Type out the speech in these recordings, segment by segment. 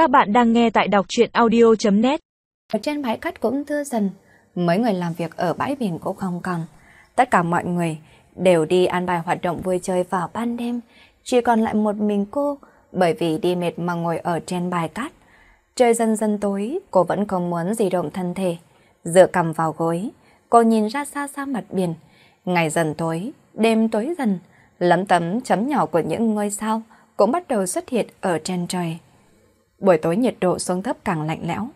Các bạn đang nghe tại đọc truyện audio.net Ở trên bãi cát cũng thưa dần, mấy người làm việc ở bãi biển cũng không còn. Tất cả mọi người đều đi ăn bài hoạt động vui chơi vào ban đêm, chỉ còn lại một mình cô bởi vì đi mệt mà ngồi ở trên bãi cát. Trời dần dần tối, cô vẫn không muốn di động thân thể. Dựa cầm vào gối, cô nhìn ra xa xa mặt biển. Ngày dần tối, đêm tối dần, lấm tấm chấm nhỏ của những ngôi sao cũng bắt đầu xuất hiện ở trên trời. Buổi tối nhiệt độ xuống thấp càng lạnh lẽo.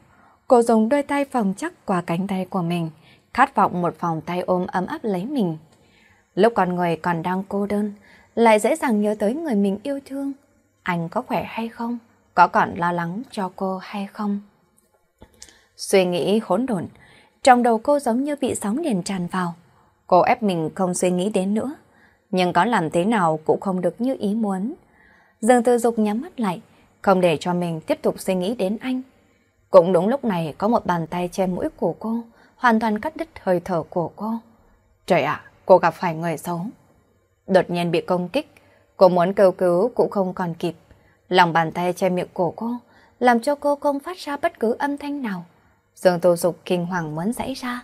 Cô dùng đôi tay phòng chắc qua cánh tay của mình, khát vọng một vòng tay ôm ấm áp lấy mình. Lúc con người còn đang cô đơn, lại dễ dàng nhớ tới người mình yêu thương. Anh có khỏe hay không? Có còn lo lắng cho cô hay không? Suy nghĩ hỗn độn, trong đầu cô giống như bị sóng liền tràn vào. Cô ép mình không suy nghĩ đến nữa, nhưng có làm thế nào cũng không được như ý muốn. Dương Tư Dục nhắm mắt lại, không để cho mình tiếp tục suy nghĩ đến anh. Cũng đúng lúc này có một bàn tay che mũi của cô, hoàn toàn cắt đứt hơi thở của cô. Trời ạ, cô gặp phải người xấu. Đột nhiên bị công kích, cô muốn kêu cứu cũng không còn kịp. Lòng bàn tay che miệng của cô, làm cho cô không phát ra bất cứ âm thanh nào. Dương Tô Dục kinh hoàng muốn xảy ra.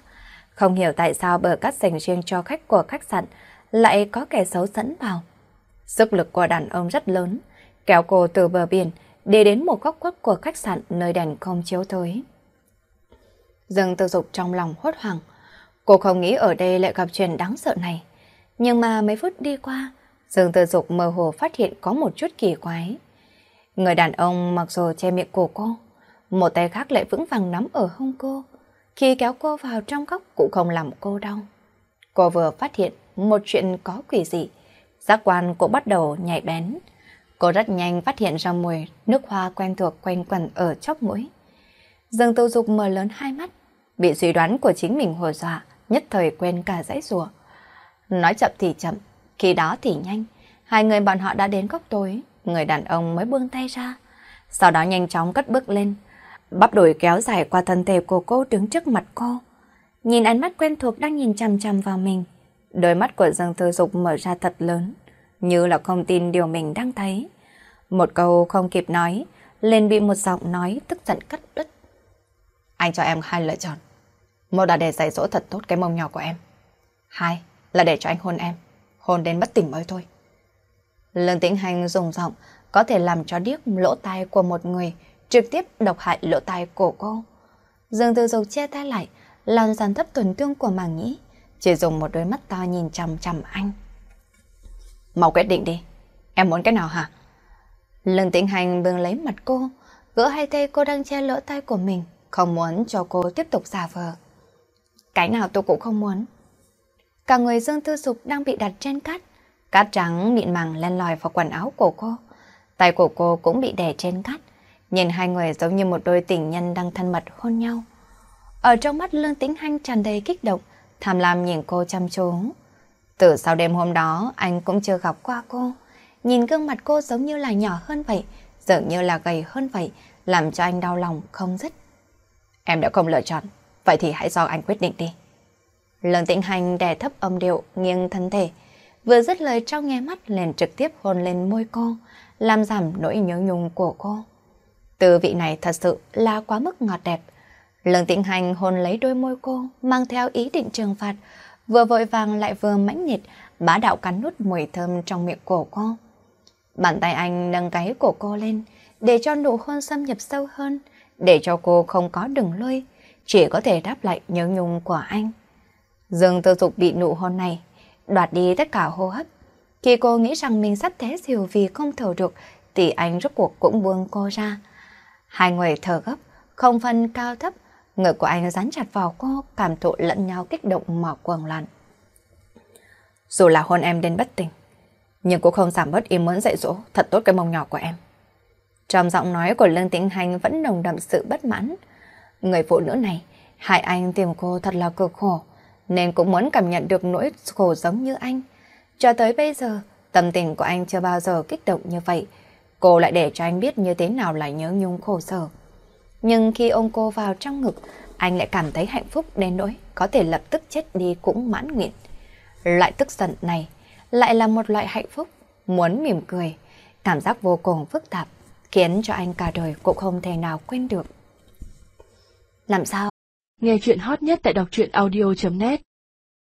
Không hiểu tại sao bờ cắt dành riêng cho khách của khách sạn lại có kẻ xấu dẫn vào. Sức lực của đàn ông rất lớn, kéo cô từ bờ biển đi đến một góc khuất của khách sạn nơi đèn không chiếu tới. Dương Tư Dục trong lòng hốt hoảng. Cô không nghĩ ở đây lại gặp chuyện đáng sợ này. Nhưng mà mấy phút đi qua, Dương Tư Dục mơ hồ phát hiện có một chút kỳ quái. Người đàn ông mặc dù che miệng cổ cô, một tay khác lại vững vàng nắm ở hông cô. Khi kéo cô vào trong góc cũng không làm cô đau. Cô vừa phát hiện một chuyện có quỷ dị. Giác quan cũng bắt đầu nhạy bén. Cô rất nhanh phát hiện ra mùi nước hoa quen thuộc quanh quẩn ở chóp mũi. Dương Tô Dục mở lớn hai mắt, bị suy đoán của chính mình hồ dọa, nhất thời quên cả dãy rùa. Nói chậm thì chậm, khi đó thì nhanh, hai người bọn họ đã đến góc tối, người đàn ông mới buông tay ra. Sau đó nhanh chóng cất bước lên, bắp đùi kéo dài qua thân thể của cô đứng trước mặt cô. Nhìn ánh mắt quen thuộc đang nhìn chằm chằm vào mình, đôi mắt của Dương Tư Dục mở ra thật lớn như là không tin điều mình đang thấy. Một câu không kịp nói, liền bị một giọng nói tức giận cắt đứt. Anh cho em hai lựa chọn. Một là để dạy dỗ thật tốt cái mông nhỏ của em. Hai là để cho anh hôn em. Hôn đến bất tỉnh mới thôi. Lương tĩnh hành dùng giọng có thể làm cho điếc lỗ tai của một người trực tiếp độc hại lỗ tai của cô. Dương Tư Dục che tay lại, làm giàn thấp tuần tương của màng nhĩ, chỉ dùng một đôi mắt to nhìn chằm chằm anh. Mau quyết định đi. Em muốn cái nào hả? Lương tĩnh hành bưng lấy mặt cô, gỡ hai tay cô đang che lỡ tay của mình, không muốn cho cô tiếp tục giả vờ. Cái nào tôi cũng không muốn. Cả người Dương Tư Dục đang bị đặt trên cát, cát trắng mịn màng len lòi vào quần áo của cô. Tay của cô cũng bị đè trên cát, nhìn hai người giống như một đôi tình nhân đang thân mật hôn nhau. Ở trong mắt Lương Tĩnh Hanh tràn đầy kích động, tham lam nhìn cô chăm chú. Từ sau đêm hôm đó, anh cũng chưa gặp qua cô. Nhìn gương mặt cô giống như là nhỏ hơn vậy, dường như là gầy hơn vậy, làm cho anh đau lòng không dứt. Em đã không lựa chọn, vậy thì hãy do anh quyết định đi. Lương tĩnh hành đè thấp âm điệu, nghiêng thân thể. Vừa dứt lời trong nghe mắt liền trực tiếp hôn lên môi cô, làm giảm nỗi nhớ nhung của cô. Từ vị này thật sự là quá mức ngọt đẹp. Lương tĩnh hành hôn lấy đôi môi cô, mang theo ý định trừng phạt, vừa vội vàng lại vừa mãnh nhiệt, bá đạo cắn nút mùi thơm trong miệng cổ cô. Bàn tay anh nâng cái cổ cô lên, để cho nụ hôn xâm nhập sâu hơn, để cho cô không có đường lui chỉ có thể đáp lại nhớ nhung của anh. Dương tư dục bị nụ hôn này, đoạt đi tất cả hô hấp. Khi cô nghĩ rằng mình sắp té xỉu vì không thở được, thì anh rốt cuộc cũng buông cô ra. Hai người thở gấp, không phân cao thấp, Người của anh dán chặt vào cô, cảm thụ lẫn nhau kích động mỏ cuồng loạn. Dù là hôn em đến bất tỉnh, nhưng cũng không giảm bớt ý muốn dạy dỗ thật tốt cái mông nhỏ của em. Trong giọng nói của Lương Tĩnh Hành vẫn nồng đậm sự bất mãn. Người phụ nữ này, hại anh tìm cô thật là cực khổ, nên cũng muốn cảm nhận được nỗi khổ giống như anh. Cho tới bây giờ, tâm tình của anh chưa bao giờ kích động như vậy. Cô lại để cho anh biết như thế nào là nhớ nhung khổ sở. Nhưng khi ôm cô vào trong ngực, anh lại cảm thấy hạnh phúc đến nỗi có thể lập tức chết đi cũng mãn nguyện. lại tức giận này lại là một loại hạnh phúc, muốn mỉm cười, cảm giác vô cùng phức tạp. khiến cho anh cả đời cũng không thể nào quên được. Làm sao? Nghe chuyện hot nhất tại đọc truyện audio.net